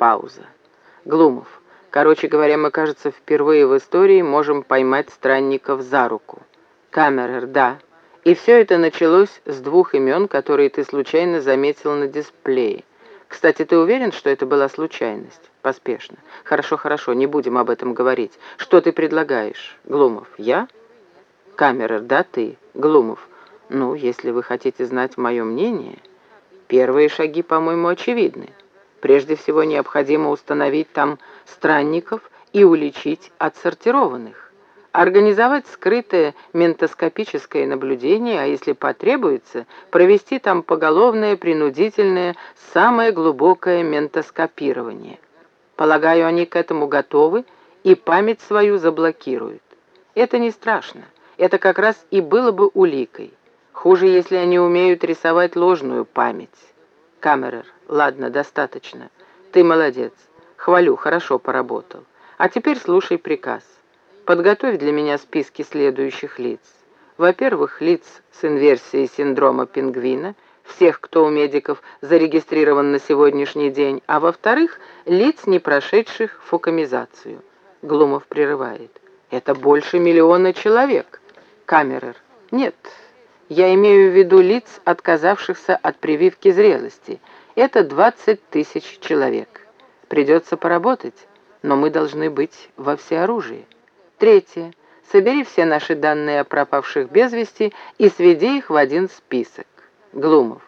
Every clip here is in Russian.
Пауза. Глумов. Короче говоря, мы, кажется, впервые в истории можем поймать странников за руку. Камерер, да. И все это началось с двух имен, которые ты случайно заметил на дисплее. Кстати, ты уверен, что это была случайность? Поспешно. Хорошо, хорошо, не будем об этом говорить. Что ты предлагаешь? Глумов. Я? Камерер, да, ты. Глумов. Ну, если вы хотите знать мое мнение... Первые шаги, по-моему, очевидны. Прежде всего, необходимо установить там странников и уличить отсортированных. Организовать скрытое ментоскопическое наблюдение, а если потребуется, провести там поголовное, принудительное, самое глубокое ментоскопирование. Полагаю, они к этому готовы и память свою заблокируют. Это не страшно. Это как раз и было бы уликой. Хуже, если они умеют рисовать ложную память. Камерер, ладно, достаточно. Ты молодец. Хвалю, хорошо поработал. А теперь слушай приказ. Подготовь для меня списки следующих лиц. Во-первых, лиц с инверсией синдрома пингвина, всех, кто у медиков зарегистрирован на сегодняшний день, а во-вторых, лиц, не прошедших фукамизацию. Глумов прерывает. Это больше миллиона человек. Камерер. Нет, я имею в виду лиц, отказавшихся от прививки зрелости. Это 20 тысяч человек. Придется поработать, но мы должны быть во всеоружии. Третье. Собери все наши данные о пропавших без вести и сведи их в один список. Глумов.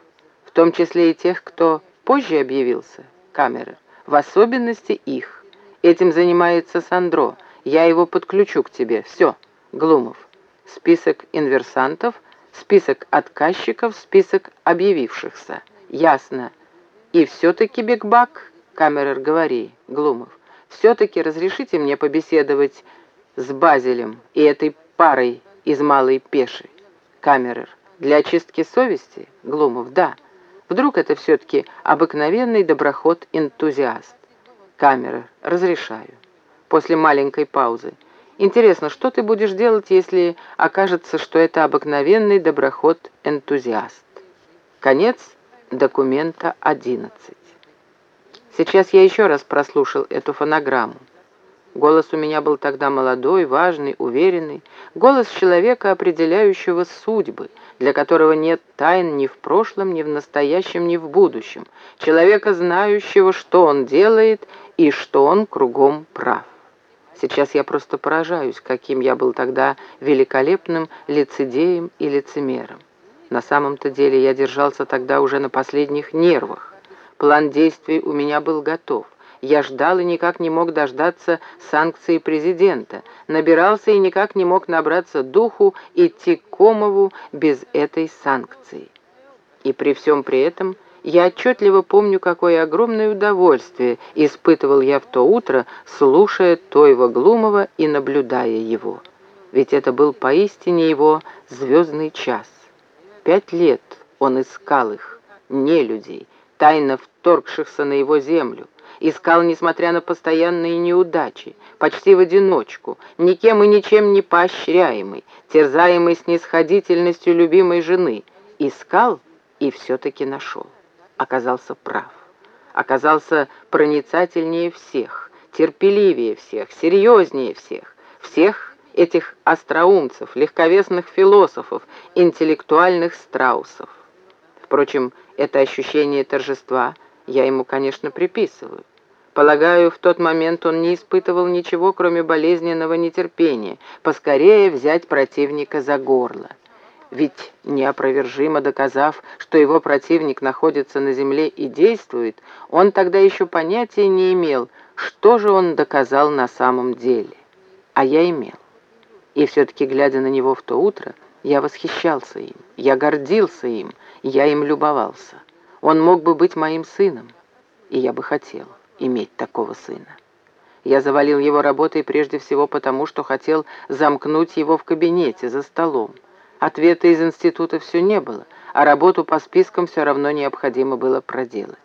В том числе и тех, кто позже объявился. Камеры. В особенности их. Этим занимается Сандро. Я его подключу к тебе. Все. Глумов список инверсантов, список отказчиков, список объявившихся. Ясно. И все-таки, Бигбак, Камерер, говори, Глумов, все-таки разрешите мне побеседовать с Базелем и этой парой из Малой Пеши. Камерер, для очистки совести? Глумов, да. Вдруг это все-таки обыкновенный доброход-энтузиаст. Камерер, разрешаю. После маленькой паузы. Интересно, что ты будешь делать, если окажется, что это обыкновенный доброход-энтузиаст? Конец документа 11. Сейчас я еще раз прослушал эту фонограмму. Голос у меня был тогда молодой, важный, уверенный. Голос человека, определяющего судьбы, для которого нет тайн ни в прошлом, ни в настоящем, ни в будущем. Человека, знающего, что он делает и что он кругом прав. Сейчас я просто поражаюсь, каким я был тогда великолепным лицедеем и лицемером. На самом-то деле я держался тогда уже на последних нервах. План действий у меня был готов. Я ждал и никак не мог дождаться санкции президента. Набирался и никак не мог набраться духу идти к Комову без этой санкции. И при всем при этом я отчетливо помню, какое огромное удовольствие испытывал я в то утро, слушая Тойва Глумова и наблюдая его. Ведь это был поистине его звездный час. Пять лет он искал их, не людей, тайно вторгшихся на его землю. Искал, несмотря на постоянные неудачи, почти в одиночку, никем и ничем не поощряемый, терзаемый снисходительностью любимой жены. Искал и все-таки нашел оказался прав. Оказался проницательнее всех, терпеливее всех, серьезнее всех, всех этих остроумцев, легковесных философов, интеллектуальных страусов. Впрочем, это ощущение торжества я ему, конечно, приписываю. Полагаю, в тот момент он не испытывал ничего, кроме болезненного нетерпения, поскорее взять противника за горло. Ведь, неопровержимо доказав, что его противник находится на земле и действует, он тогда еще понятия не имел, что же он доказал на самом деле. А я имел. И все-таки, глядя на него в то утро, я восхищался им, я гордился им, я им любовался. Он мог бы быть моим сыном, и я бы хотел иметь такого сына. Я завалил его работой прежде всего потому, что хотел замкнуть его в кабинете за столом. Ответа из института все не было, а работу по спискам все равно необходимо было проделать.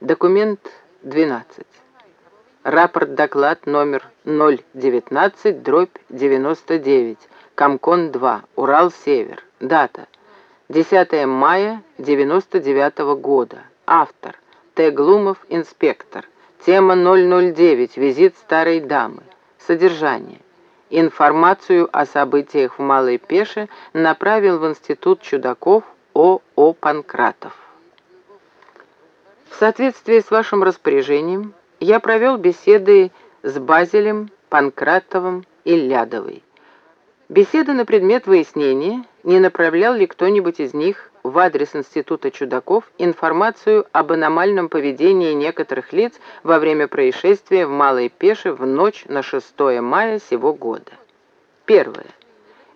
Документ 12. Рапорт-доклад номер 019, дробь 99, Комкон-2, Урал-Север. Дата 10 мая 99 года. Автор Т. Глумов, инспектор. Тема 009. Визит старой дамы. Содержание. Информацию о событиях в Малой Пеше направил в Институт чудаков О.О. Панкратов. В соответствии с вашим распоряжением, я провел беседы с Базелем, Панкратовым и Лядовой. Беседы на предмет выяснения, не направлял ли кто-нибудь из них в адрес Института чудаков информацию об аномальном поведении некоторых лиц во время происшествия в Малой Пеше в ночь на 6 мая сего года. Первое.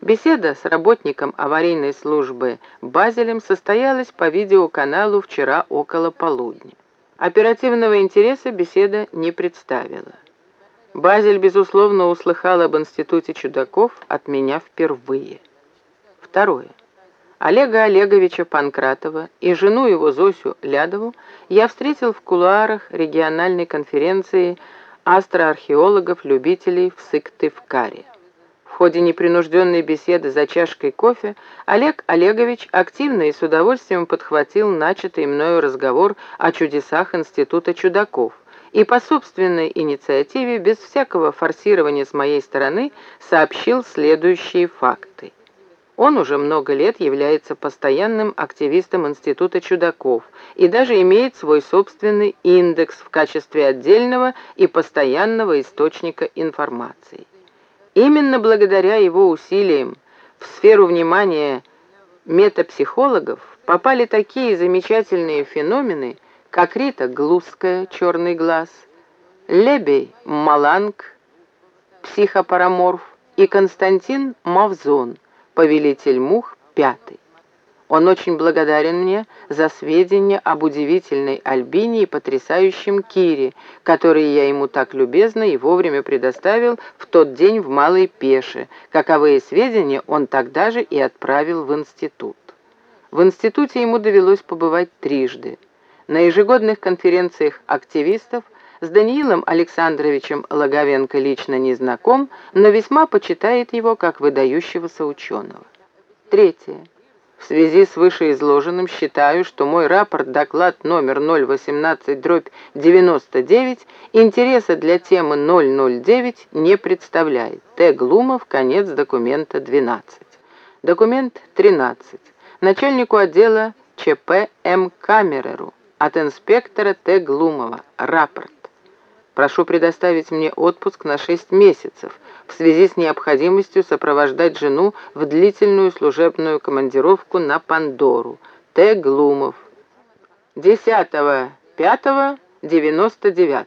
Беседа с работником аварийной службы Базелем состоялась по видеоканалу вчера около полудня. Оперативного интереса беседа не представила. Базель, безусловно, услыхал об Институте чудаков от меня впервые. Второе. Олега Олеговича Панкратова и жену его Зосю Лядову я встретил в кулуарах региональной конференции астроархеологов-любителей в Сыктывкаре. В ходе непринужденной беседы за чашкой кофе Олег Олегович активно и с удовольствием подхватил начатый мною разговор о чудесах Института чудаков, и по собственной инициативе, без всякого форсирования с моей стороны, сообщил следующие факты. Он уже много лет является постоянным активистом Института чудаков и даже имеет свой собственный индекс в качестве отдельного и постоянного источника информации. Именно благодаря его усилиям в сферу внимания метапсихологов попали такие замечательные феномены, как Рита Глузская, черный глаз, Лебей Маланг, психопараморф и Константин Мавзон, повелитель мух, пятый. Он очень благодарен мне за сведения об удивительной Альбине и потрясающем Кире, которые я ему так любезно и вовремя предоставил в тот день в Малой Пеше, каковые сведения он тогда же и отправил в институт. В институте ему довелось побывать трижды. На ежегодных конференциях активистов с Даниилом Александровичем Логовенко лично не знаком, но весьма почитает его как выдающегося ученого. Третье. В связи с вышеизложенным считаю, что мой рапорт-доклад номер 018-99 интереса для темы 009 не представляет. Т. Глумов, конец документа 12. Документ 13. Начальнику отдела ЧП М. Камереру от инспектора Т. Глумова. Рапорт. Прошу предоставить мне отпуск на 6 месяцев в связи с необходимостью сопровождать жену в длительную служебную командировку на Пандору. Т. Глумов. 10.05.99.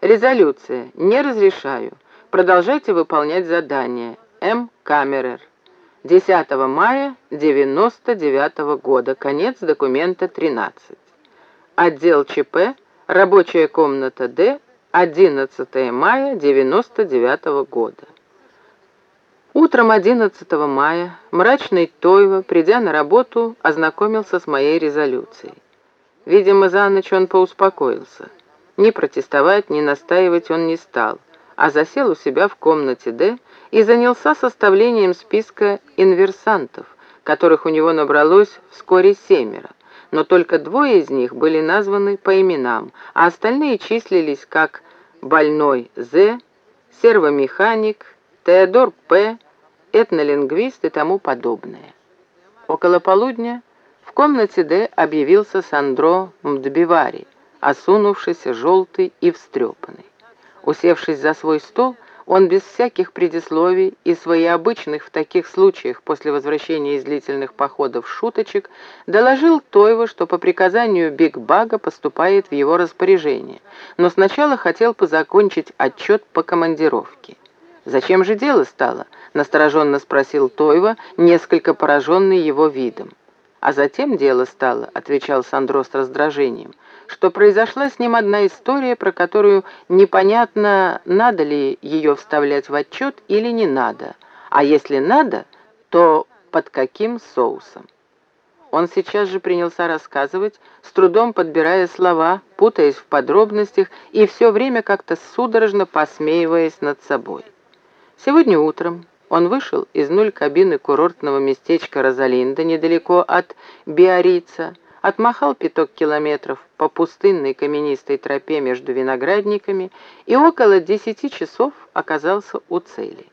Резолюция. Не разрешаю. Продолжайте выполнять задание. М. Камерер. 10 мая 99 года. Конец документа 13. Отдел ЧП, рабочая комната Д, 11 мая 99 года. Утром 11 мая мрачный Тойва, придя на работу, ознакомился с моей резолюцией. Видимо, за ночь он поуспокоился. Ни протестовать, ни настаивать он не стал, а засел у себя в комнате Д и занялся составлением списка инверсантов, которых у него набралось вскоре семеро но только двое из них были названы по именам, а остальные числились как больной З, сервомеханик, Теодор П, этнолингвист и тому подобное. Около полудня в комнате Д объявился Сандро Мдбивари, осунувшийся, желтый и встрепанный. Усевшись за свой стол, он без всяких предисловий и своеобычных в таких случаях после возвращения из длительных походов шуточек доложил Тойву, что по приказанию Биг Бага поступает в его распоряжение, но сначала хотел позакончить отчет по командировке. «Зачем же дело стало?» — настороженно спросил Тойва, несколько пораженный его видом. «А затем дело стало», — отвечал Сандро с раздражением — что произошла с ним одна история, про которую непонятно, надо ли ее вставлять в отчет или не надо, а если надо, то под каким соусом. Он сейчас же принялся рассказывать, с трудом подбирая слова, путаясь в подробностях и все время как-то судорожно посмеиваясь над собой. Сегодня утром он вышел из нуль кабины курортного местечка Розалинда недалеко от Биорица, отмахал пяток километров по пустынной каменистой тропе между виноградниками и около десяти часов оказался у цели.